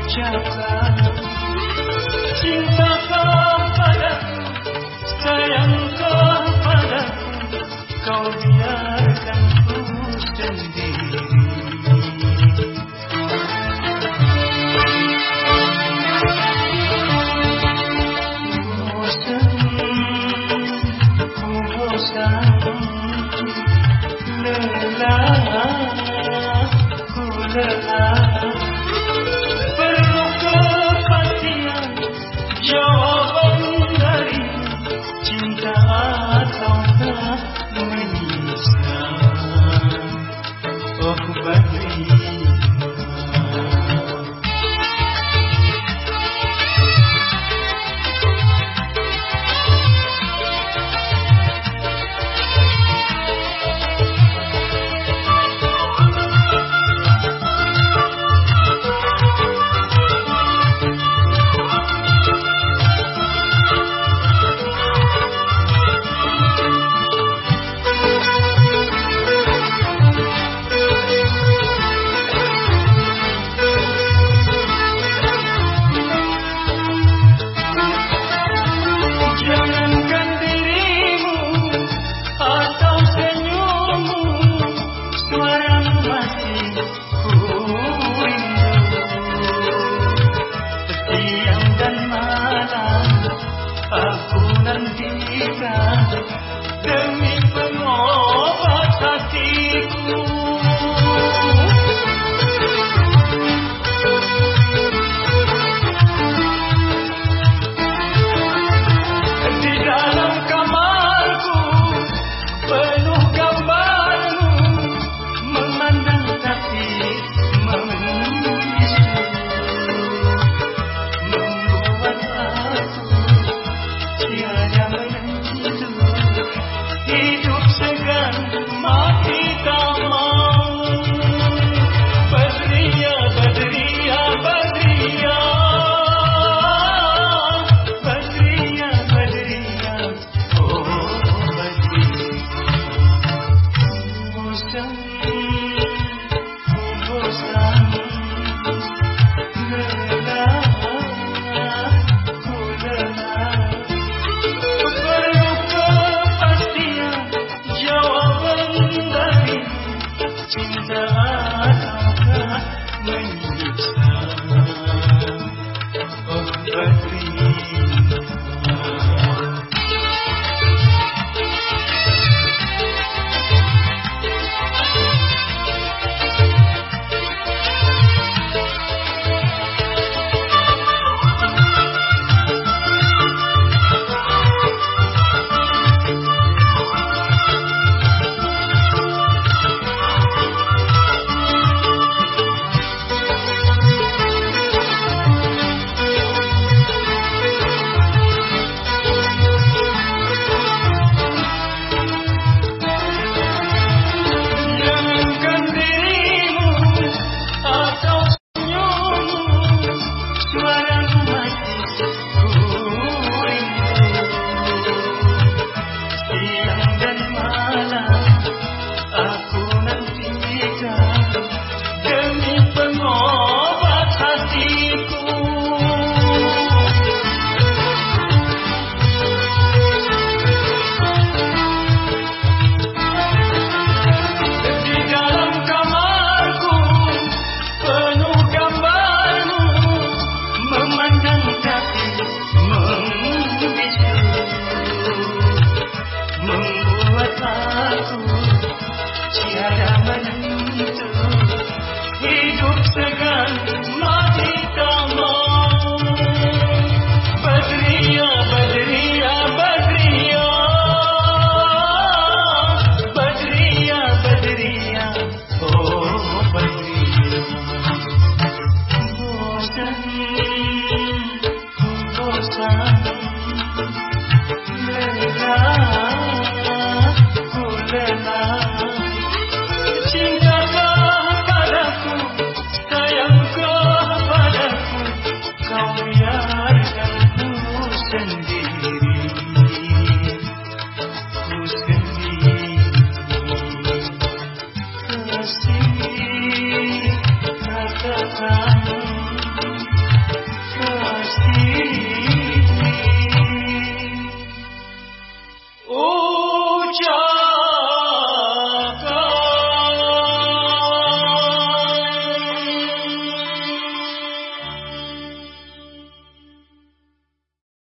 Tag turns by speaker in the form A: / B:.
A: ucapkan cinta Oh, oh, oh. Sun